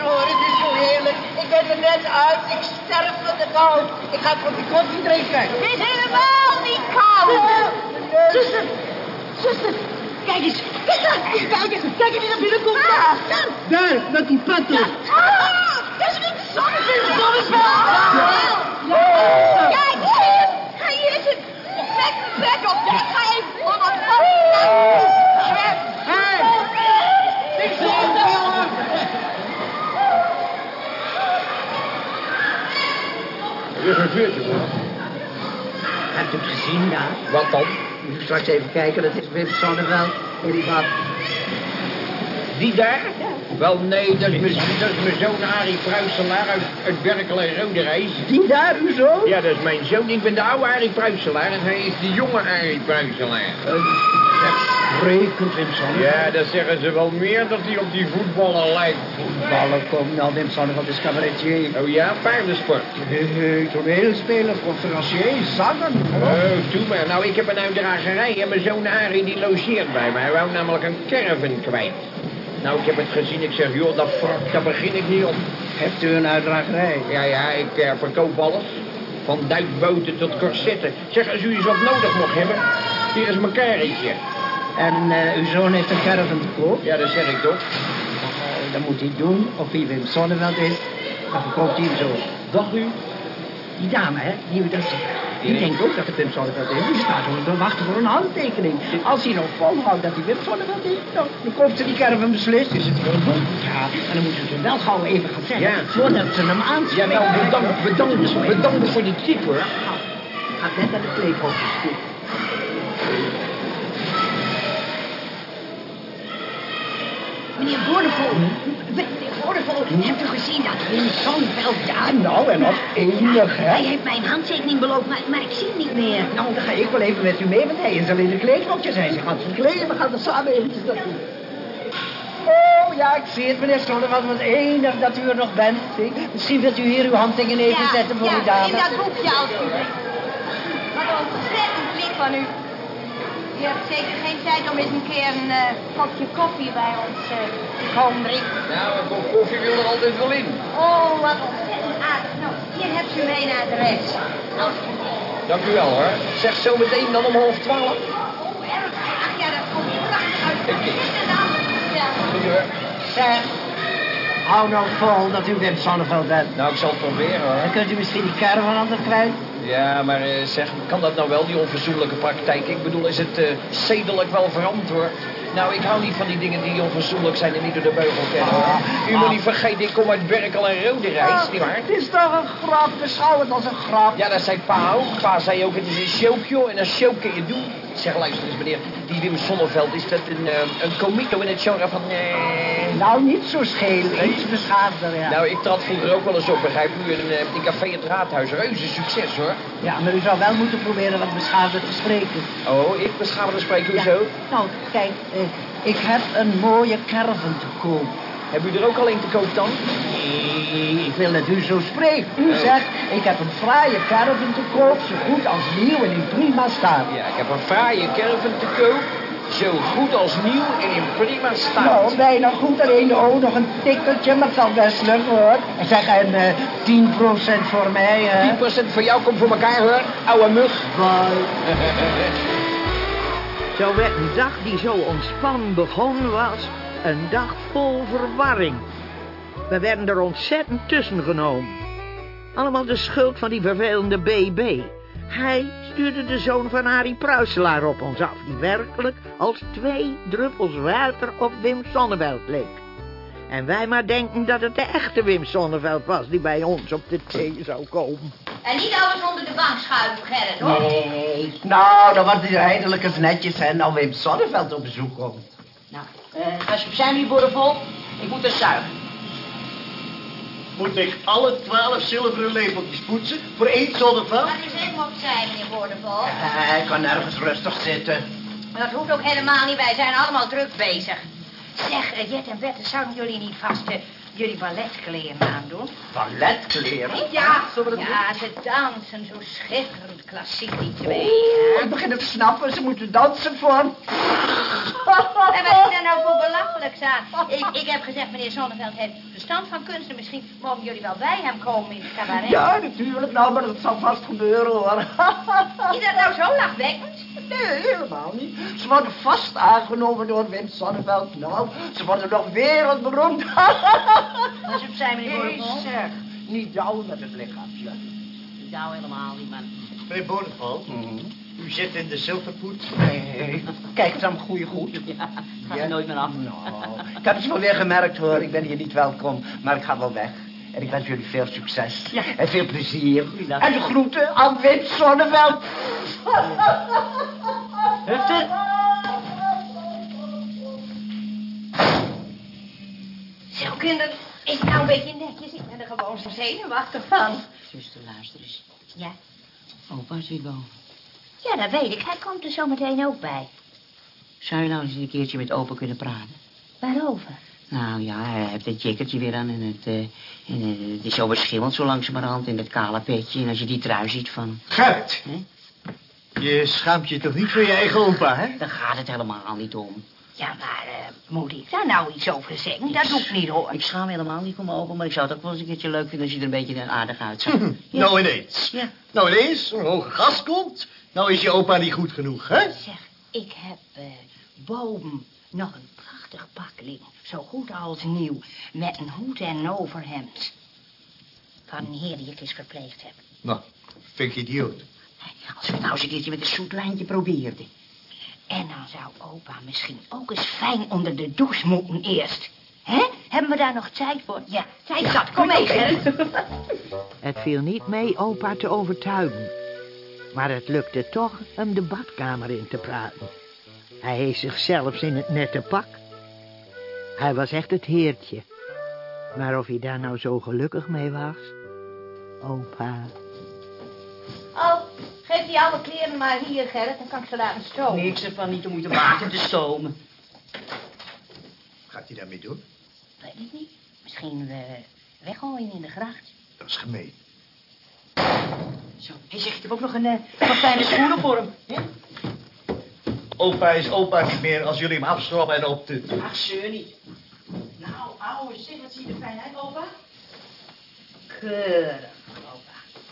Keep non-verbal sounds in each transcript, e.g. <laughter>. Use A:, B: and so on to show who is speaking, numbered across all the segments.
A: Horen, het is zo heerlijk. Ik ben er net uit, ik sterf van de kou. Ik ga een kopje koffie drinken.
B: Het is helemaal niet koud! Zuster, zuster, kijk eens. Kijk eens, kijk eens, kijk eens wie er binnenkomt. Daar, daar.
A: Daar, met die patten.
B: Ah, dat is Wim Sonneveld. Sonneveld. Kijk, zie je? Hij is het. Trek de bek op. Ik ga even voor wat
C: Reserveert u maar.
A: Hebt u het gezien daar?
C: Wat dan?
A: Moet straks even kijken, dat is Wim Sonneveld. Gaat...
C: Die daar? Wel, nee, dat is mijn, zoon Arie Pruiselaar uit, uit Berkel en Roderijs.
A: Die daar, uw zoon?
C: Ja, dat is mijn zoon. Ik ben de oude Arie Pruiselaar en hij is de jonge Arie Pruiselaar.
A: Uitstekend, Wim Sonneveld.
C: Ja, dat zeggen ze wel meer dat hij op die voetballer lijkt.
A: Ballen komt nou, Wim Sonneveld is cabaretier.
C: Oh ja, paardensport.
A: Nee, toneelspeler, conferencier, zanger.
C: Oh, toe maar. Nou, ik heb een uitdragerij en mijn zoon Arie die logeert bij me. Hij wou namelijk een caravan kwijt. Nou, ik heb het gezien. Ik zeg, joh, dat daar begin ik niet op.
A: Hebt u een uitdragerij?
C: Ja, ja, ik eh, verkoop alles. Van duikboten tot corsetten. Zeg, als u iets wat nodig mocht hebben, hier is mijn karretje.
A: En eh, uw zoon heeft een caravan te koop?
C: Ja, dat zeg ik toch.
A: Eh, dan moet hij doen of hij Wim Sonneveld is. Dan verkoopt hij hem zo.
C: Dag u.
A: Die dame, hè, die u dat zegt. Die denkt ook dat het Wim Sonneveld is. Die staat gewoon te wachten voor een handtekening. Als hij nog volhoudt dat hij Wim Sonneveld is, dan, dan koopt ze die caravan beslist. Is het wel goed? Ja, en dan moeten ze hem wel gauw even gaan zeggen.
C: Ja.
A: Voordat ze hem
C: Ja,
A: aanspreken.
C: nou, bedankt, bedankt, bedankt voor die tip, hoor.
A: Gaat net naar de kleedhokjes toe.
B: Meneer Bordevoort. Meneer Bordevoort, hebt u gezien dat Wim Sonneveld...
A: Ja, nou, en dat enig, hè?
B: Hij heeft mijn handtekening beloofd, maar, maar ik zie hem niet meer.
A: Nou, dan ga ik wel even met u mee, want hij is al in de kleedhokjes. Hij is gaat verkleden. We gaan er samen eventjes naartoe. Oh, ja, ik zie het, meneer Sonneveld. Wat enig dat u er nog bent. Misschien wilt u hier uw handtekening even zetten voor
B: ja,
A: die dame.
B: in dat boekje alsjeblieft. Wat ontzettend lief van u. U hebt zeker geen tijd om eens een keer een eh, kopje koffie bij ons eh, te komen drinken.
C: Nou, een kop koffie wil er altijd wel in.
B: Oh, wat ontzettend aardig. Nou, hier hebt u mijn adres. Alsjeblieft.
C: Dank u wel, hoor. Zeg zo meteen dan om half twaalf.
B: Oh, erg graag. Ja, dat komt prachtig uit.
C: Ik-
B: Zitten dan. Ja.
C: Goed, hoor.
A: Zeg, hou nou vol dat u Wim Sonneveld bent.
C: Nou, ik zal het proberen, hoor.
A: Dan kunt u misschien die caravan aan de kwijt.
C: Ja, maar eh, zeg, kan dat nou wel, die onverzoenlijke praktijk? Ik bedoel, is het eh, zedelijk wel verantwoord? Nou, ik hou niet van die dingen die onverzoenlijk zijn en niet door de beugel kennen, hoor. U moet niet vergeten, ik kom uit Berkel en Rode Reis, nietwaar?
A: Het is toch een grap. Beschouw het als een grap.
C: Ja, dat zei pa ook. Pa zei ook, het is een showkje en een show kun je doen. Zeg, luister eens, meneer, die Wim Sonneveld, is dat een, eh, een comito in het genre van... eh,
A: Nou, niet zo scheel. Iets beschaafder, ja.
C: Nou, ik trad vroeger ook wel eens op, begrijp u, in, eh, in Café Het Raadhuis. Reuze succes, hoor.
A: Ja, maar u zou wel moeten proberen wat beschaafder te spreken.
C: Oh, ik beschaamde spreken u
A: Ja.
C: zo.
A: Nou, kijk, ik heb een mooie caravan te koop.
C: Heb u er ook al een te koop dan?
A: Nee, ik wil dat u zo spreekt. U
C: Oh.
A: zegt, ik heb een fraaie caravan te koop, zo goed als nieuw en in prima staat.
C: Ja, ik heb een fraaie caravan te koop. Zo goed als nieuw en in prima staat.
A: Nou, bijna goed, alleen oh, nog een tikkeltje, maar het zal best lukken hoor. En zeg, en eh 10% voor mij, hè.
C: 10% voor jou komt voor elkaar, hoor. Oude mug. <laughs>
D: Zo werd een dag die zo ontspannen begonnen was, een dag vol verwarring. We werden er ontzettend tussen genomen. Allemaal de schuld van die vervelende BB. Hij stuurde de zoon van Harry Pruiselaar op ons af, die werkelijk als twee druppels water op Wim Sonneveld leek. En wij maar denken dat het de echte Wim Sonneveld was... die bij ons op de thee zou komen.
B: En niet alles onder de bank schuiven, Gerrit, hoor.
A: Nee. Nou, dan wordt hij eindelijk eens netjes, hè. Nou Wim Sonneveld op bezoek komt.
E: Nou, eh, als je zijn die boerenvol, ik moet er zuigen.
F: Moet ik alle twaalf zilveren lepeltjes poetsen voor één zonneveld?
B: Dat is even opzij, meneer Boordevol.
A: Hij kan nergens rustig zitten.
B: Dat hoeft ook helemaal niet, wij zijn allemaal druk bezig. Zeg, eh, Jet en Bette, zouden jullie niet vast eh, jullie balletkleren aandoen?
A: Balletkleren?
B: Ja, ja, ze dansen zo schitterend klassiek, die twee.
A: Oeh, ik begin het te snappen. Ze moeten dansen voor.
B: En wat is daar nou voor belachelijks aan? Ik, ik heb gezegd, meneer Zonneveld heeft verstand van kunsten. Misschien mogen jullie wel bij hem komen in het cabaret.
A: Ja, natuurlijk. Nou, maar dat zal vast gebeuren, hoor. <laughs>
B: Is dat nou zo lachwekkend?
A: Nee, helemaal niet. Ze worden vast aangenomen door Wim Sonneveld. Nou, ze worden nog wereldberoemd. <laughs>
E: Als je op zijn, meneer
A: Nee,
E: Boerenvol.
A: zeg. Niet douwen met het lichaampje.
E: Ik hou helemaal niet, man.
F: Meneer Bodeval, u zit in de zilverpoet.
A: Nee, kijk dan goeie goed.
E: Ja, gaat er nooit meer af.
A: Nou, ik heb het wel weer gemerkt hoor. Ik ben hier niet welkom, maar ik ga wel weg. En ik wens jullie veel succes.
E: Ja.
A: En veel plezier.
E: Goeiedag.
A: En de groeten aan Wim Sonneveld.
E: Hufte?
B: Zo, kinderen, is het nou een beetje netjes? Ik ben er gewoon zo zenuwachtig van.
E: Zuster, luister eens.
B: Ja.
E: Opa zit boven.
B: Ja, dat weet ik. Hij komt er zo meteen ook bij.
E: Zou je nou eens een keertje met opa kunnen praten?
B: Waarover?
E: Nou ja, hij heeft het jackertje weer aan en het, eh, en, eh, het is zo verschillend zo langzamerhand in het kale petje. En als je die trui ziet van...
F: Gerrit,
E: Hè?
F: je schaamt je toch niet voor je eigen opa, hè?
E: Daar gaat het helemaal niet om.
B: Ja, maar eh, moet ik daar nou iets over zeggen? Dat doe ik niet, hoor.
E: Ik schaam helemaal niet voor mijn opa, maar ik zou het ook wel eens een keertje leuk vinden als je er een beetje aardig uitzag. <laughs> Ja.
F: Nou ineens.
E: Ja.
F: Nou ineens, een hoge gast komt. Nou is je opa niet goed genoeg, hè?
B: Zeg, ik heb eh, boven nog een prachtig pak liggen. Zo goed als nieuw. Met een hoed en een overhemd. Van een heer die ik eens verpleegd heb.
F: Nou, vind je idioot.
E: Als we het nou eens een keertje met een zoet lijntje probeerden.
B: En dan zou opa misschien ook eens fijn onder de douche moeten eerst. Hè? Hebben we daar nog tijd voor? Ja, tijd zat. Kom mee, Gerrit. <laughs>
D: Het viel niet mee opa te overtuigen. Maar het lukte toch hem de badkamer in te praten. Hij hees zichzelf in het nette pak. Hij was echt het heertje. Maar of hij daar nou zo gelukkig mee was? Opa.
B: Oh, geef die oude kleren maar hier, Gerrit. Dan kan ik ze laten stromen.
E: Niks ervan niet om je te water te stomen.
F: Gaat hij daarmee doen?
B: Weet ik niet. Misschien eh, weggooien in de gracht.
F: Dat is gemeen.
E: Zo, hij zegt, ik heb ook nog een, wat fijne schoenen voor hem. Ja?
F: Opa is opa niet meer als jullie hem afschrobben en op de...
E: Ach, zeur niet. Nou, ouwe, zeg, wat zie je er fijn uit, opa?
B: Keurig, opa.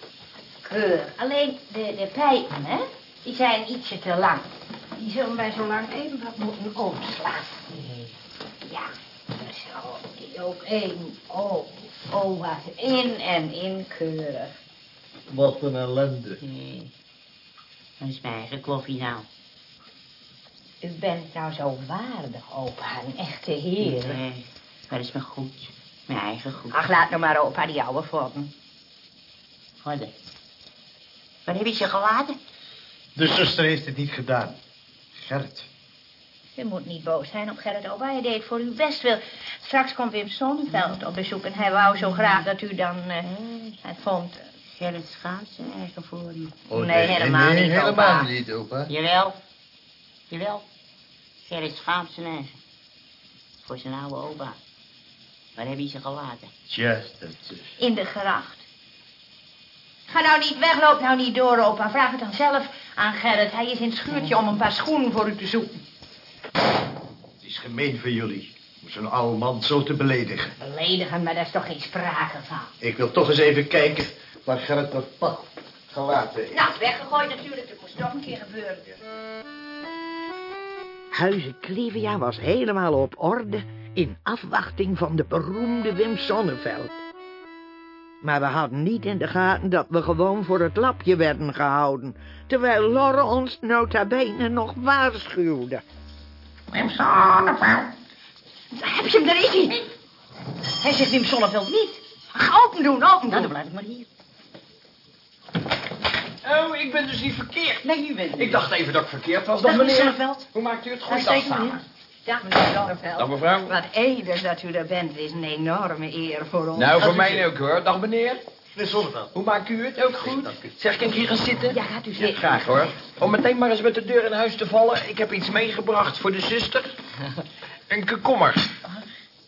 B: Keurig. Alleen de, de pijpen, hè? Die zijn ietsje te lang. Die zullen wij zo lang even wat moeten omslaan. Ja, zo. Die ook één. Oh, oh, wat in en in keurig.
F: Wat een ellende.
E: Nee. Dat is mijn eigen koffie nou.
B: U bent nou zo waardig, opa. Een echte heer.
E: Nee, dat is mijn goed. Mijn eigen goed.
B: Ach, laat nou maar opa die oude vormen.
E: Wat? Waar heb je ze gelaten?
F: De zuster heeft het niet gedaan. Gerrit.
B: U moet niet boos zijn op Gerrit opa. Hij deed voor uw best wil. Straks komt Wim Sonneveld op bezoek... en hij wou zo graag dat u dan... eh, het vond...
E: Gerrit schaamt zijn eigen voor je.
B: Nee, helemaal niet,
F: helemaal
B: opa.
F: niet, opa.
E: Jawel. Jawel. Gerrit schaamt zijn eigen. Voor zijn oude opa. Waar heb je ze gelaten?
F: Tja, dat is...
B: in de gracht. Ga nou niet weg, loop nou niet door, opa. Vraag het dan zelf aan Gerrit. Hij is in het schuurtje om een paar schoenen voor u te zoeken.
F: Het is gemeen van jullie. Om zo'n oude man zo te beledigen.
B: Beledigen, maar daar is toch geen sprake van.
F: Ik wil toch eens even kijken waar Gerrit dat pak gelaten heeft.
B: Nou, weggegooid natuurlijk. Dat moest toch een keer gebeuren.
D: Huizen Clivia was helemaal op orde in afwachting van de beroemde Wim Sonneveld. Maar we hadden niet in de gaten dat we gewoon voor het lapje werden gehouden, terwijl Lorre ons nota bene nog waarschuwde.
B: Heb je hem, daar is hij. Hij zegt Wim Sonneveld niet. Ga open doen, open
E: Nou,
B: doen.
E: dan blijf ik maar hier.
C: Oh, ik ben dus niet verkeerd.
E: Nee, u bent
C: Ik dacht even dat ik verkeerd was.
B: Dag, meneer
C: meneer.
B: Sonneveld.
C: Hoe maakt u het? Goeiedag
B: meneer. Dag, meneer Sonneveld.
C: Dag, mevrouw.
B: Wat eer dat u er bent. Het is een enorme eer voor ons.
C: Nou, voor mij ook hoor. Dag meneer.
F: Meneer Zonneveld.
C: Hoe maakt u het? Ook goed? Zeg, kan ik hier gaan zitten?
B: Ja, gaat u zitten.
C: Graag hoor. Om meteen maar eens met de deur in huis te vallen. Ik heb iets meegebracht voor de zuster. <laughs> Een komkommer.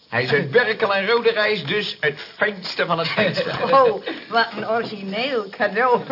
C: Hij is uit Berkel en Rode Reis, dus het fijnste van het fijnste.
B: Oh, wat een origineel cadeau. <laughs>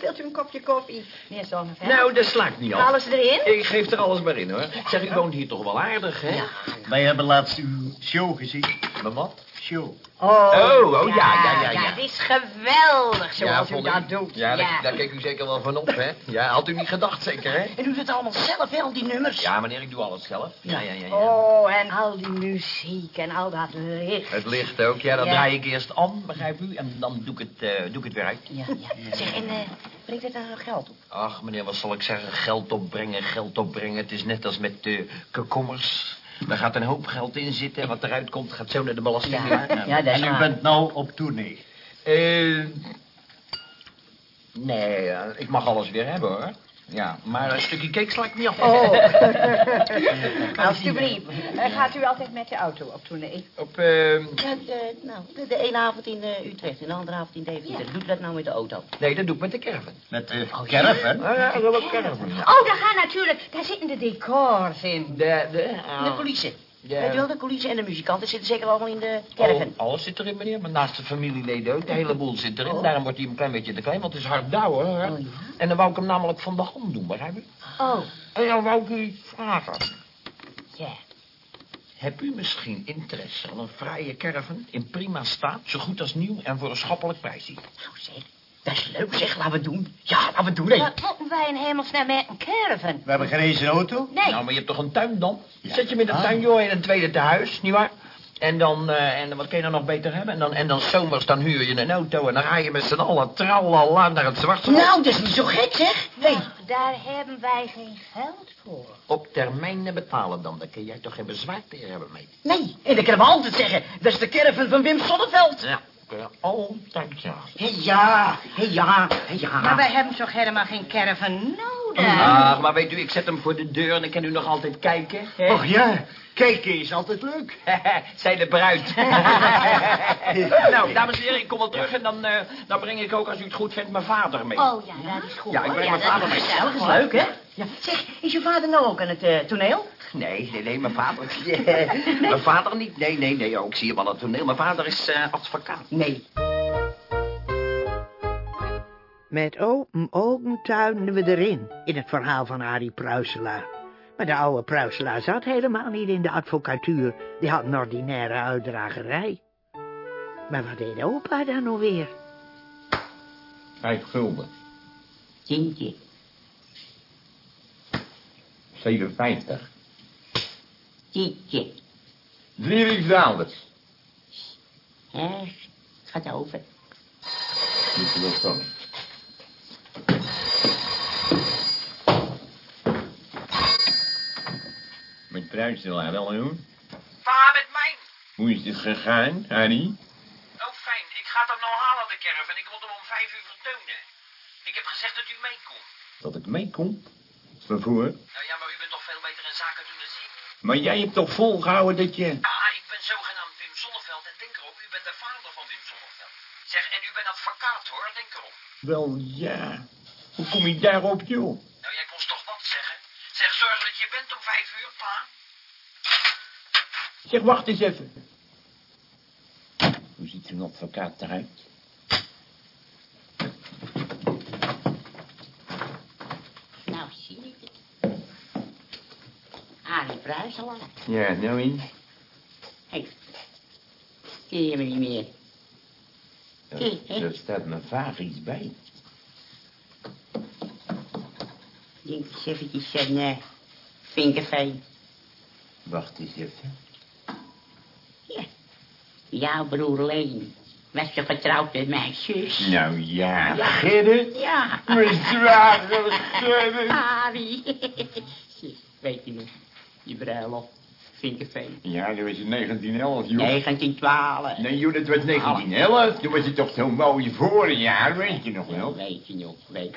B: Wilt u een kopje koffie, meneer Sonneveld?
C: Nou, dat slaakt niet af.
B: Alles erin?
C: Ik geef er alles maar in hoor. Zeg, u woont hier toch wel aardig, hè?
F: Wij hebben laatst uw show gezien.
C: Maar wat?
F: Show.
B: Oh,
C: Oh, oh, ja, ja, ja, ja.
B: Het is geweldig zoals u
C: vond
B: dat doet.
C: Ja, Daar, daar keek u zeker wel van op, hè? Ja, had u niet gedacht, zeker, hè?
E: En u doet het allemaal zelf, hè, al die nummers.
C: Ja, meneer, ik doe alles zelf. Ja, ja, ja. ja.
B: Oh, en al die muziek en al dat licht.
C: Het licht ook, ja, dat
B: Ja.
C: draai ik eerst aan, begrijp u? En dan doe ik het, eh, doe ik het weer uit.
E: Ja, ja. Zeg, en eh, brengt het daar geld op?
C: Ach, meneer, wat zal ik zeggen? Geld opbrengen, geld opbrengen. Het is net als met de komkommers. Daar gaat een hoop geld in zitten en wat eruit komt gaat zo naar de belasting.
E: Ja, ja, dat is
F: En u
E: waar.
F: bent nou op tournee.
C: Eh, nee, eh, ik mag alles weer hebben, hoor. Ja, maar een stukje cake sla ik niet af.
B: Oh. <laughs> <laughs> Alsjeblieft. Eh, Gaat u altijd met de auto op tournee?
C: Op, eh,
E: Ja, de, nou, de, de ene avond in eh, Utrecht en de andere avond in Deventer. Doet u dat nou met de auto?
C: nee, dat doe ik met de caravan.
F: Met de caravan.
C: Ah, ja, ook caravan.
B: Oh, daar gaan natuurlijk... Daar zitten de decors in.
C: De, de,
E: De coulissen.
C: Ja.
E: Weet u wel, de coulissen en de muzikanten zitten zeker allemaal in de caravan.
C: Oh, alles zit erin, meneer. Maar naast de familieleden ook. De hele boel zit erin.
E: Oh.
C: Daarom wordt hij een klein beetje te klein, want het is hard douwen, hoor.
E: Oh, ja?
C: En dan wou ik hem namelijk van de hand doen, begrijp u?
B: Oh,
C: En dan wou ik u vragen.
B: ja.
C: Heb u misschien interesse aan een fraaie caravan in prima staat, zo goed als nieuw en voor een schappelijk prijsje?
E: Nou zeg, dat is leuk zeg, laten we doen. Ja, laten we doen, hè.
B: Wat moeten wij in hemelsnaam met een caravan?
F: We hebben geen eens een auto.
B: Nee.
C: Nou, maar je hebt toch een tuin dan?
F: Ja.
C: Zet je in de
F: Ah.
C: tuin, joh, in een tweede tehuis, nietwaar? En dan, eh, en wat kun je dan nog beter hebben? En dan, en dan zomers, dan huur je een auto en dan ga je met z'n allen tralala naar het zwarte.
E: Nou, dat is niet zo gek, zeg. Nee.
B: Ach, daar hebben wij geen geld voor.
C: Op termijn betalen dan, daar kun jij toch geen bezwaar tegen hebben mee?
E: Nee, en dan kunnen we altijd zeggen, dat is de caravan van Wim Sonneveld.
C: Ja, kun je altijd ja.
E: Hé, ja, hé, ja, hé, ja.
B: Maar wij hebben toch helemaal geen caravan nodig?
C: Ach, maar weet u, ik zet hem voor de deur en dan kan u nog altijd kijken. hè?
F: Och ja, kijken is altijd leuk. <laughs>
C: Zij de bruid. <laughs> <laughs> nou, dames en heren, ik kom wel terug en dan, eh, dan breng ik ook, als u het goed vindt, mijn vader mee.
B: Oh ja, dat is goed.
C: Ja, ik breng mijn
B: dat
C: vader
B: is
C: mee.
E: Dat is leuk, hè? Ja. Zeg, is uw vader nou ook aan het eh, toneel?
C: Nee, nee, nee, mijn vader... Mijn vader niet. Nee, nee, nee, ook zie je wel het toneel. Mijn vader is eh, advocaat.
E: Nee.
D: Met open ogen tuinen we erin, in het verhaal van Arie Pruiselaar. Maar de oude Pruiselaar zat helemaal niet in de advocatuur. Die had een ordinaire uitdragerij. Maar wat deed opa dan nou weer?
G: Vijf gulden.
E: Tientje.
G: 57.
E: Tientje.
G: Drie Rijksdaalders.
E: Hè, het gaat over.
G: Wel Met prijsdelaar wel, hoor.
C: Va met mij.
G: Hoe is dit gegaan, Harry?
C: Oh, fijn. Ik ga hem nou halen, de caravan. Ik moet hem om vijf uur vertonen. Ik heb gezegd dat u meekomt.
G: Dat ik meekom? Waarvoor?
C: Nou ja, maar u bent toch veel beter in zaken doen dan ik.
G: Maar jij hebt toch volgehouden dat je...
C: Ja, ik ben zogenaamd Wim Sonneveld en denk erop, u bent de vader van Wim Sonneveld. Zeg, en u bent advocaat hoor, denk erop.
G: Wel, ja. Hoe kom je daarop, joh?
C: Nou, jij kost toch wat zeggen? Zeg, zorg dat je bent om vijf uur, pa.
G: Zeg, wacht eens even. Hoe ziet zo'n advocaat eruit?
E: Nou, zie ik het. Arie Pruiselaar.
G: Ja, nou in.
E: Hé. Ken je me niet meer?
G: Er, er staat me vaag iets bij.
E: Denk eens eventjes een uh, vinkerveen.
G: Wacht eens even.
E: Ja. Jouw broer Leen. Was je vertrouwd met mijn zus?
G: Nou ja,
E: Ja.
G: Gerrit.
E: Ja.
G: Mijn zwager, Gerrit. <laughs>
E: Arie. Weet je nog? Die bruiloft. Vinkerveen.
C: Ja, dat was in 1911, joh.
E: 1912.
C: Nee, joh, dat was 1911. Toen was het toch zo'n mooi voorjaar, weet je nog wel?
E: Weet je nog, weet.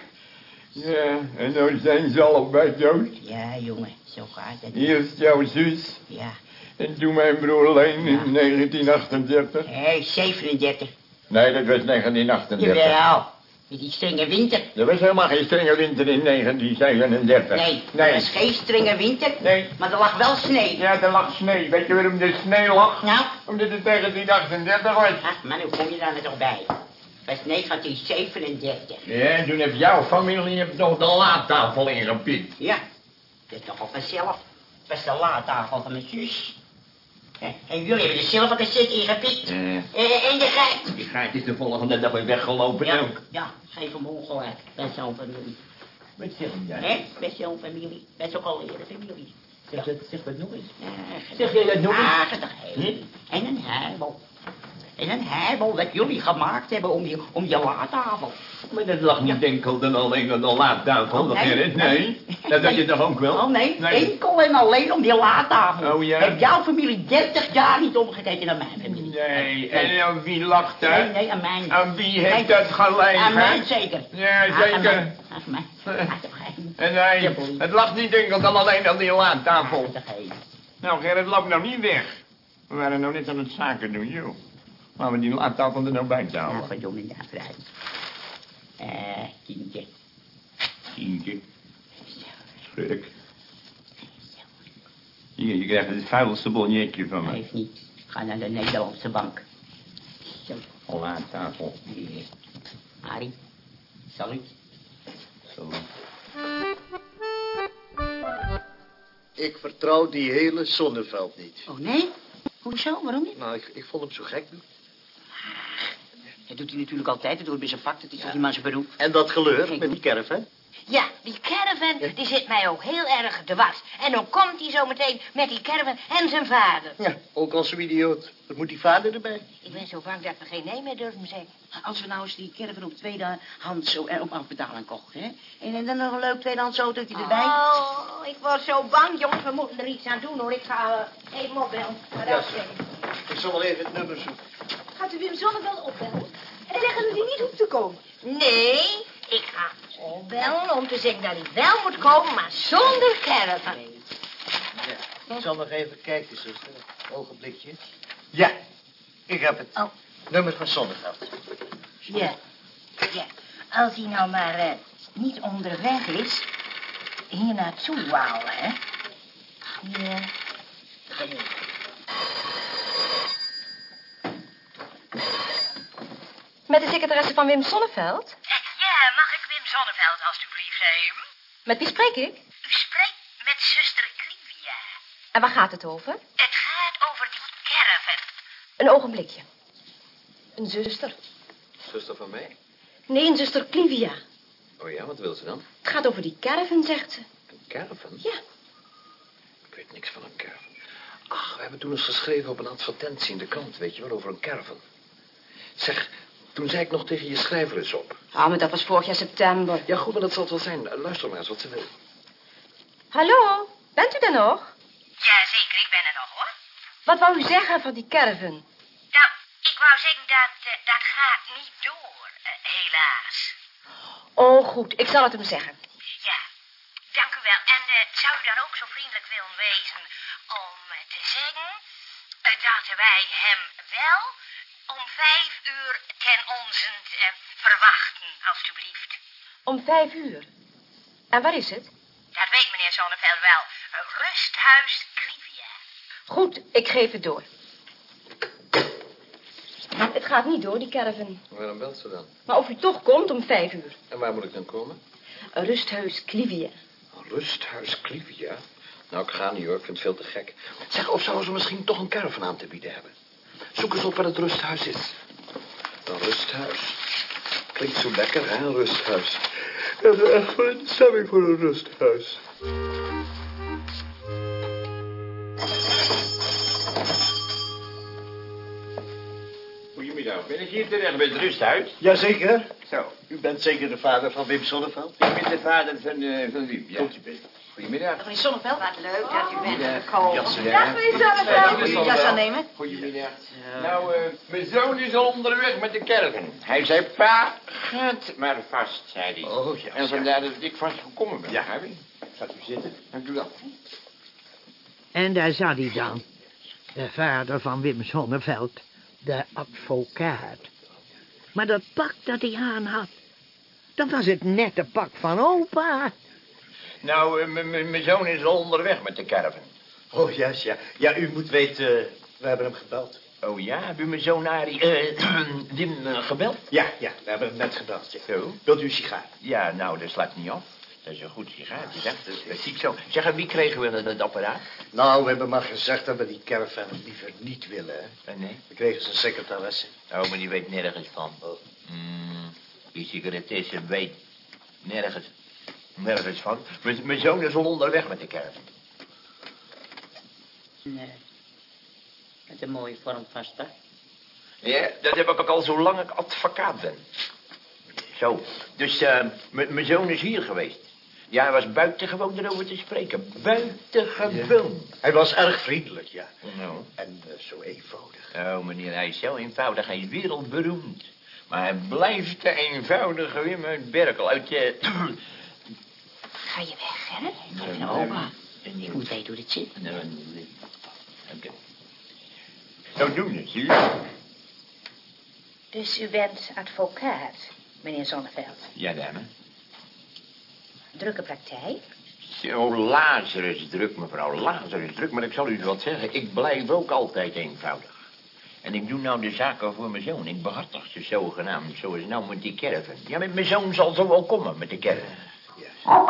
C: Ja, en nu zijn ze allebei dood.
E: Ja, jongen, zo gaat het.
C: Eerst jouw zus
E: Ja.
C: En toen mijn broer alleen in 1938.
E: Hé, 37.
C: Nee, dat was 1938.
E: Jawel. Met die strenge winter.
C: Er was helemaal geen strenge winter in 1937.
E: Nee,
C: nee.
E: er was geen strenge winter.
C: Nee.
E: Maar er lag wel sneeuw.
C: Ja, er lag sneeuw. Weet je waarom er sneeuw lag?
E: Nou?
C: Omdat het 1938 was.
E: Ach, maar hoe kom je daar toch bij? Het was 1937.
C: Ja, en toen heb jouw familie heeft nog de laattafel ingepikt.
E: Ja, dat is toch al vanzelf. Het was de laattafel van mijn zus. En jullie hebben de zilvercassette ingepikt. Eh, en de geit.
C: Die gaat is de volgende dag weer weggelopen
E: Ja,
C: ook.
E: ja, geef hem ongelijk. Bij zo'n familie.
C: Wat zeg je
E: Hè? Bij zo'n familie. Bij zo'n alweer familie.
C: Zeg, dat, zeg dat nog eens.
E: Ja,
C: Zeg jij dat nog eens?
E: Ah, heen. En een heibel. En een heibel dat jullie gemaakt hebben om je, om je laattafel.
C: Maar dat lag niet enkel dan alleen aan de laattafel,
E: Oh, nee.
C: Nee, dat had je toch ook wel?
E: Oh nee, enkel en alleen om die laattafel.
C: Oh, ja?
E: Heb jouw familie 30 jaar niet omgekeken naar mijn familie?
C: Nee, en aan wie lag dat?
E: Nee, nee, aan mijn.
C: Aan wie heeft dat gelijk?
E: Aan mij zeker.
C: Ja, zeker.
E: Aan mij. <laughs> Mij.
C: En
E: boei.
C: het lag niet enkel dan alleen aan die laattafel. Nou, Gerrit, loop nou niet weg. We waren nou net aan het zaken doen, joh. Laten we die laattafel er nou bij houden.
E: verdomme daar vooruit. Eh, kindje.
C: Tientje. Schrik. Hier, je krijgt het vuilste bonnetje van me.
E: Heeft niet. Ga naar de Nederlandse bank. Zo.
C: Laattafel.
E: Hier. Harry. Salut.
C: Zo.
F: Ik vertrouw die hele Zonneveld niet.
E: Oh nee? Hoezo? Waarom niet?
F: Nou, ik, ik vond hem zo gek.
E: Dat doet hij natuurlijk altijd. Dat doet hij bij zijn vak. Dat is toch die zijn beroep.
F: En dat geleur met die caravan.
B: Ja, die caravan, die zit mij ook heel erg dwars. En dan komt hij zo meteen met die caravan en zijn vader.
F: Ja, ook als een idioot. Wat moet die vader erbij?
B: Ik ben zo bang dat we geen nee meer durven zeggen.
E: Als we nou eens die caravan op tweedehands zo en op afbetaling kochten, hè? En, en dan nog een leuk tweedehands autootje erbij.
B: Oh, ik word zo bang, jongens. We moeten er iets aan doen, hoor. Ik ga eh, even opbellen. Maar
F: Ja.
B: dat.
F: Ik zal wel even het nummer zoeken.
H: Gaat u Wim Zonneveld opbellen? En zeggen u die niet hoeft te komen?
B: Nee, ik ga opbellen om te zeggen dat hij wel moet komen, maar zonder caravan.
F: Ik zal nog even kijken, zuster. Ogenblikje. Ja, ik heb het.
B: Oh.
F: Nummer van Zonneveld.
B: Ja, ja. Als hij nou maar eh, niet onderweg is, hier naartoe wou, hè. Ja.
H: Met de secretaresse van Wim Zonneveld?
B: Ja, mag ik Wim Zonneveld alstublieft hebben?
H: Met wie spreek ik?
B: U spreekt met zuster Clivia.
H: En waar gaat het over?
B: Het gaat over die caravan.
H: Een ogenblikje. Een zuster.
I: Zuster van mij?
H: Nee, een zuster Clivia.
I: Oh ja, wat wil ze dan?
H: Het gaat over die caravan, zegt ze.
I: Een caravan?
H: Ja.
I: Ik weet niks van een caravan. Ach, we hebben toen eens geschreven op een advertentie in de krant, weet je wel, over een caravan. Zeg, toen zei ik nog tegen je schrijver eens op.
H: Ah, maar dat was vorig jaar september.
I: Ja, goed, maar dat zal het wel zijn. Luister maar eens wat ze wil.
H: Hallo, bent u er nog?
B: Ja, zeker, ik ben er nog, hoor.
H: Wat wou u zeggen van die caravan?
B: Nou, ik wou zeggen dat eh, dat gaat niet door, eh, helaas.
H: Oh, goed, ik zal het hem zeggen.
B: Ja, dank u wel. En eh, zou u dan ook zo vriendelijk willen wezen om te zeggen dat wij hem wel om vijf uur ten onzent eh, verwachten, alstublieft.
H: Om vijf uur. En waar is het?
B: Dat weet meneer Zonneveld wel. Rusthuis Clivia.
H: Goed, ik geef het door. Het gaat niet door, die caravan.
I: Waarom belt ze dan?
H: Maar of u toch komt om vijf uur.
I: En waar moet ik dan komen?
H: Rusthuis Clivia.
I: Rusthuis Clivia. Nou, ik ga niet hoor, ik vind het veel te gek. Zeg, of zouden ze misschien toch een caravan aan te bieden hebben? Zoek eens op waar het rusthuis is. Een rusthuis. Klinkt zo lekker, hè, een rusthuis. Dat is echt wel een stemming voor een rusthuis.
C: Goedemiddag, ben ik hier terecht bij het rusthuis?
F: Jazeker.
C: Zo,
F: U bent zeker de vader van Wim Zonneveld?
C: ik ben de vader van, eh van Wiep, ja.
F: Komt u binnen.
C: Goedemiddag.
B: Meneer Zonneveld. Wat leuk dat u bent gekomen. Dag, meneer Zonneveld. Jas aannemen.
C: Goedemiddag. Nou, eh, mijn zoon is al onderweg met de caravan. Hij zei, pa, gaat maar vast, zei hij.
F: Oh, ja,
C: En vandaar dat ik vast gekomen ben.
F: Ja. Gaat u zitten.
C: En doe dat.
D: En daar zat hij dan. De vader van Wim Zonneveld. De advocaat. Maar dat pak dat hij aan had... dat was het nette pak van opa.
C: Nou, eh, mijn zoon is al onderweg met de caravan.
F: Oh, juist, ja. Ja, u moet weten, we hebben hem gebeld.
C: Oh ja, heb u mijn zoon Arie, eh, <clears throat> Wim eh, gebeld?
F: Ja, ja, we hebben hem net gebeld. Ja.
C: Zo?
F: Wilt u een sigaar?
C: Ja, nou, dat slaat niet af. Dat is een goed sigaartje, zeg. Dat, dat zie ik zo. Zeg, en wie kregen we het apparaat?
F: Nou, we hebben maar gezegd dat we die caravan liever niet willen, hè.
C: Eh, nee.
F: We kregen zijn secretaresse.
C: Oh, maar die weet nergens van. Mm, die secretaresse weet nergens, nergens van. Mijn, mijn zoon is al onderweg met de caravan.
E: Nee. Met een mooie vorm vast, hè?
C: Ja, dat heb ik ook al zolang ik advocaat ben. Zo, dus eh, m- mijn zoon is hier geweest. Ja, hij was buitengewoon erover te spreken. Buitengewoon.
F: Hij was erg vriendelijk, ja.
C: Nou.
F: En eh, zo eenvoudig.
C: Oh, meneer, hij is zo eenvoudig. Hij is wereldberoemd. Maar hij blijft de eenvoudige Wim uit Berkel. Uit, eh,
B: Ga je weg, Gerrit?
E: Geef naar oma. Ik moet weten hoe dit zit.
C: Nou, nee. Oké. Zo doen het, zie je?
B: Dus u bent advocaat, meneer Zonneveld.
C: Ja, dame.
B: Drukke praktijk.
C: Zo, Lazarus druk, mevrouw. Lazarus druk. Maar ik zal u wat zeggen. Ik blijf ook altijd eenvoudig. En ik doe nou de zaken voor mijn zoon. Ik behartig ze zogenaamd. Zoals nou met die caravan. Ja, met mijn zoon zal zo wel komen met de caravan.
B: Oh,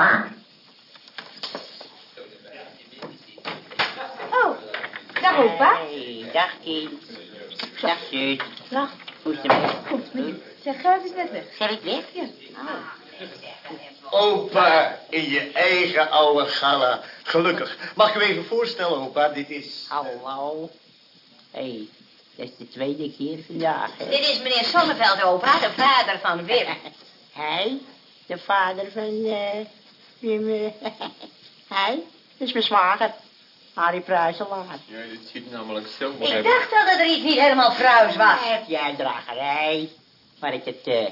B: dag opa.
E: Hey, dag kind. Dag zus.
B: Dag.
E: Hoe is het
B: meneer. Zeg, Gerrit is net weg.
E: Gerrit weg?
B: Ja.
F: Opa, in je eigen oude gala. Gelukkig. Mag ik u even voorstellen, opa? Dit is...
E: Hallo. Hé, hey, dat is de tweede keer vandaag, hè?
B: Dit is meneer Zonneveld, opa, de vader van Wim. <laughs>
E: Hij, de vader van, eh, Wim, <laughs> hij, dat is mijn zwager. Harry Pruiselaar.
G: Ja, dit zit namelijk zo.
B: Ik dacht al dat er iets niet helemaal fruis was.
E: Heb jij dragerij? Waar ik het,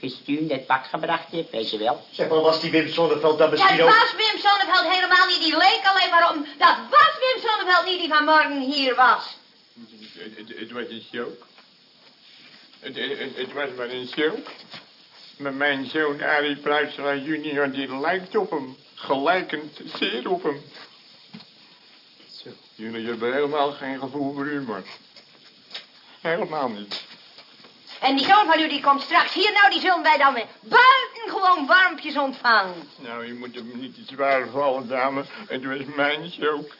E: gestuurd, dat pak gebracht heb, weet je wel.
F: Zeg maar, was die Wim Sonneveld dan
B: Dat
F: misschien ook...
B: was Wim Zonneveld helemaal niet. Die leek alleen maar om. Dat was Wim Zonneveld niet die vanmorgen hier was.
G: Het, het, het was een show. Het, het, het- het was maar een show. Maar mijn zoon Arie Pruiselaar junior, die lijkt op hem. Gelijkend zeer op hem. Zo, jullie hebben helemaal geen gevoel voor humor. Helemaal niet.
B: En die zoon van u die komt straks hier. Nou, die zullen wij dan weer buitengewoon warmpjes ontvangen.
G: Nou, je moet hem niet te zwaar vallen, dame. Het was mijn show.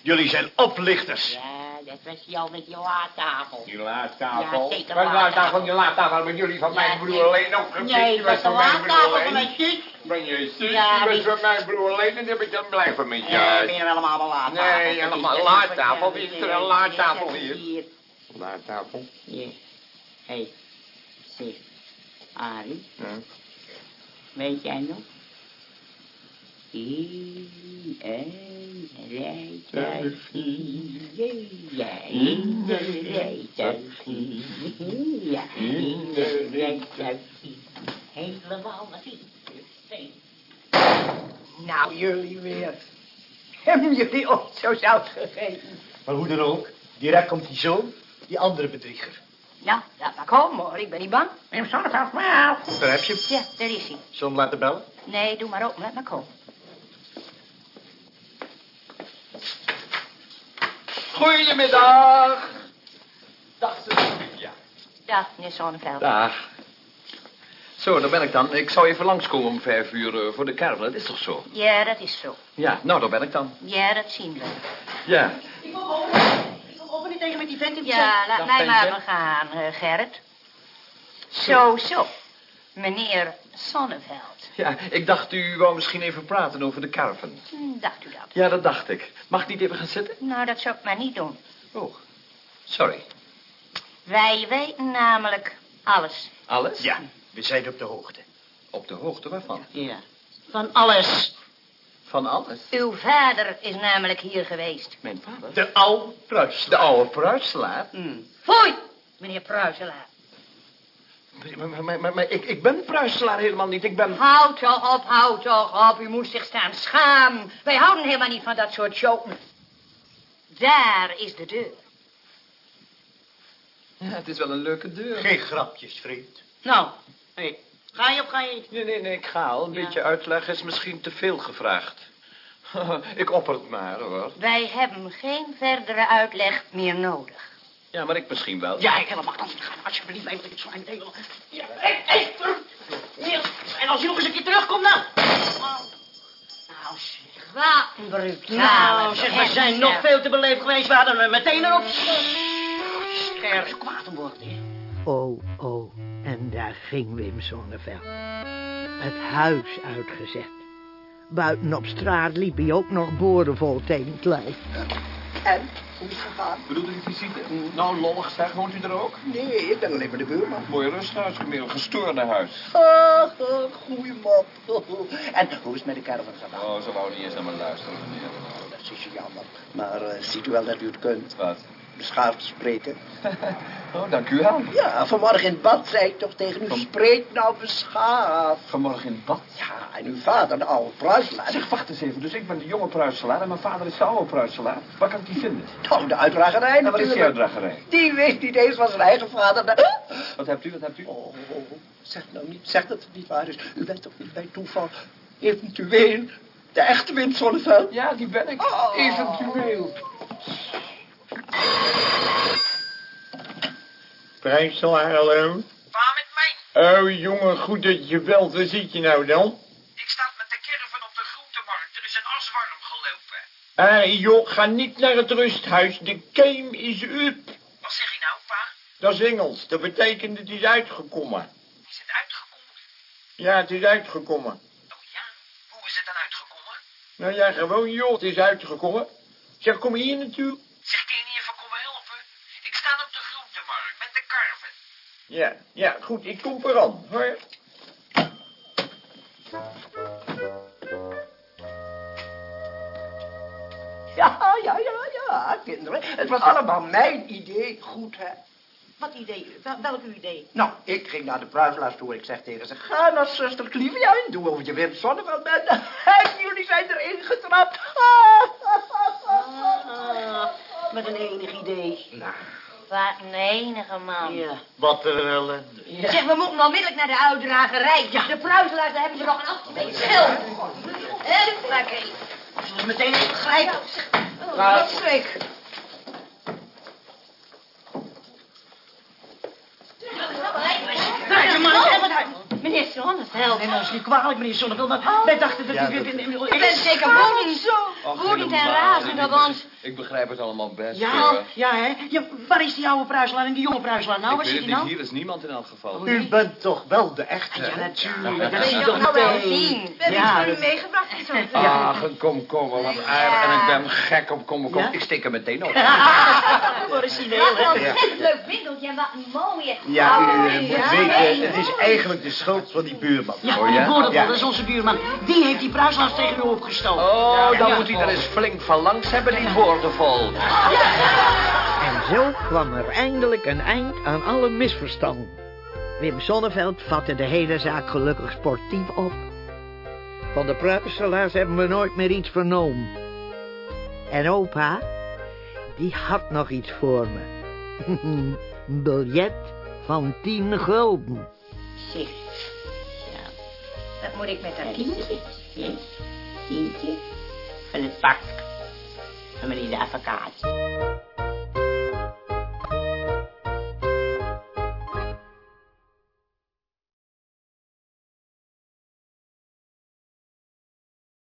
F: Jullie zijn oplichters.
E: Ja, dat was die al met die laattafel.
G: Die laattafel.
E: Ja, zeker
G: Wat
E: laattafel?
G: Die laattafel met jullie van
E: Ja,
G: mijn broer alleen opgepikt.
E: Nee, dat was de
G: van
E: laattafel van mijn zus.
G: Ben je zus?
E: Ja,
G: was van mijn broer alleen en dan heb ik dan blijven met je.
E: Ja, ben je helemaal een laattafel.
G: Nee, helemaal
E: is-
G: laattafel. Wie is er een
E: Nee, is
G: hier? Laattafel.
E: Hier. Hé, hey, zeg, Arie,
G: Ja.
E: weet jij nog? Een rijtuigje, ja, in een rijtuigje, ja, in een rijtuigje, helemaal naar.
A: Nou, jullie weer. Hebben jullie ooit zo zout gegeten?
F: Maar hoe dan ook, direct komt die zoon, die andere bedrieger.
B: Ja, laat maar komen hoor. Ik ben niet bang.
A: Wim Zonneveld, maar.
F: Daar heb je hem.
B: Ja, daar is hij.
F: Zullen we hem laten bellen?
B: Nee, doe maar op. Laat maar komen.
C: Goedemiddag. Dag, Sylvia.
B: Dag, meneer Zonneveld.
J: Dag. Zo, daar ben ik dan. Ik zou even langskomen om vijf uur eh, voor de caravan. Dat is toch zo?
B: Ja, dat is zo.
J: Ja, nou, daar ben ik dan.
B: Ja, dat zien we.
J: Ja.
A: Ik kom over. Ik kom over niet tegen met die vent in
B: Ja, laat
J: Dag,
B: mij maar
J: ventje.
B: begaan, eh, Gerrit. Zo, zo. Meneer Zonneveld.
J: Ja, ik dacht u wou misschien even praten over de caravan.
B: Dacht u dat?
J: Ja, dat dacht ik. Mag ik niet even gaan zitten?
B: Nou, dat zou ik maar niet doen.
J: Oh, sorry.
B: Wij weten namelijk alles.
J: Alles?
F: Ja, we zijn op de hoogte.
J: Op de hoogte waarvan?
E: Ja, van alles.
C: Van alles.
B: Uw vader is namelijk hier geweest.
C: Mijn vader?
K: De oude Pruis.
C: De oude pruiselaar?
B: Foei, meneer Pruiselaar.
C: Maar, maar, maar, maar, maar ik, ik ben pruiselaar helemaal niet. Ik ben...
B: Houd toch op, houd toch op. U moest zich staan schamen. Wij houden helemaal niet van dat soort show. Daar is de deur.
C: Ja, het is wel een leuke deur.
K: Geen grapjes, vriend.
E: Nou, hé, ga je of ga je niet?
C: Nee, nee, nee, ik ga al. Een beetje uitleg is misschien te veel gevraagd. <laughs> ik opper het maar, hoor.
B: Wij hebben geen verdere uitleg meer nodig.
C: Ja, maar ik misschien wel.
E: Ja, ik helemaal anders. Ga maar alsjeblieft even het zo aan delen. Ja, hé, hé. En als je nog eens een keer terugkomt, dan. Nou, zeg.
B: Wat een brutaal.
E: Nou, zeg, we zijn nog veel te beleefd geweest. We hadden hem meteen erop. Scherp, zo kwaad om worden.
D: Oh, oh, en daar ging Wim Zonneveld. Het huis uitgezet. Buiten op straat liep hij ook nog borenvol tegen het lijf.
F: En, hoe is het gegaan?
C: Bedoelt u die visite? Nou, lollig zeg, woont u er ook?
F: Nee, ik ben alleen maar de buurman.
C: Mooi rusthuis, een gestoorde huis.
F: Ah, goeie man. En hoe is het met de caravan gegaan?
C: Oh, ze wou niet eens naar me luisteren, meneer.
F: Oh, dat is jammer. Maar eh, ziet u wel dat u het kunt?
C: Wat?
F: Beschaafd spreken. <laughs>
C: Oh, dank u wel.
F: Ja, vanmorgen in het bad zei ik toch tegen u,
C: Van-
F: spreek nou beschaafd.
C: Vanmorgen in het bad.
F: Ja, en uw vader, de oude pruiselaar.
C: Zeg, wacht eens even. Dus ik ben de jonge pruiselaar en mijn vader is de oude pruiselaar. Waar kan ik die vinden?
F: Nou, de uitdragerij
C: wat is die uitdragerij?
F: Die weet niet eens van zijn eigen vader. De...
C: Wat hebt u, wat hebt u?
F: Oh, oh, oh, zeg nou niet, zeg dat het niet waar is. U bent toch niet bij toeval eventueel de echte Wim Zonneveld?
C: Ja, die ben ik.
F: Oh.
C: Eventueel.
L: Prijselaar, hallo?
E: Waar met mij?
L: Oh, jongen, goed dat je belt. Waar zit je nou dan?
E: Ik sta met de caravan op de groentemarkt. Er is een aswarm gelopen.
L: Ah, joh, ga niet naar het rusthuis. De game is up.
E: Wat zeg je nou, pa?
L: Dat is Engels. Dat betekent het is uitgekomen.
E: Is het uitgekomen?
L: Ja, het is uitgekomen.
E: Oh ja? Hoe is het dan uitgekomen?
L: Nou ja, gewoon joh, het is uitgekomen. Zeg, kom hier naartoe.
E: Zeg, kun je niet even komen helpen? Ik sta op de groentemarkt met de caravan.
L: Ja, ja, goed, ik kom eraan, hoor.
F: Ja, ja, ja, ja, kinderen. Het was allemaal mijn idee. Goed, hè?
E: Wat idee? Wel, welk idee?
F: Nou, ik ging naar de pruiselaars toe en ik zeg tegen ze... Ga naar zuster Clivia en doe of je Wim Zonneveld bent. En jullie zijn erin getrapt.
E: Ah, met een enig idee.
F: Nou,
B: Wat een enige man.
E: Ja.
K: Wat een ellende.
B: Zeg, we moeten onmiddellijk naar de uitdragerij. De pruiselaars, daar hebben ze nog een mee. Schil. En.
E: Zullen we meteen even grijpen?
B: Oh, wat schrik.
E: Daar, man, ik heb het uit.
B: Meneer Zonneveld.
E: Nee, nou is niet kwalijk, meneer Zonneveld, maar wij dachten dat
K: Ja,
E: u...
K: dat-
B: U bent zeker woedend. Woedend en razend op ons.
C: Ik begrijp het allemaal best.
E: Ja, ja, hè? Ja, waar is die oude pruiselaar en die jonge pruiselaar nou?
C: ik
E: Waar
C: weet
E: zit
C: niet.
E: nou?
C: Hier is niemand in elk geval.
K: U bent toch wel de echte,
E: Ja, natuurlijk. Dat
B: ook
E: toch
B: nou wel zien.
H: We hebben iets voor u meegebracht.
C: Ach, kom, kom, wat aardig. En ik ben gek op kom, kom. Ik steek er meteen op. <laughs>
E: Origineel, hè?
B: een ontzettend leuk winkeltje en wat een mooie.
K: Ja, u
B: Oh,
K: moet
B: ja.
K: weten, het is eigenlijk de schuld van die buurman.
E: Ja,
C: Oh,
E: die
C: ja?
K: Ja.
E: dat is onze buurman. Die heeft die pruiselaars tegen u opgestoken.
C: Oh, dan
E: Ja.
C: moet hij er eens flink van langs hebben, die boordevol.
D: En zo kwam er eindelijk een eind aan alle misverstanden. Wim Sonneveld vatte de hele zaak gelukkig sportief op. Van de pruiselaars hebben we nooit meer iets vernomen. En opa, die had nog iets voor me. Een biljet van tien gulden.
B: Zeg. Ja. Wat moet ik met dat tientje?
E: Tientje van het pak van meneer de advocaat.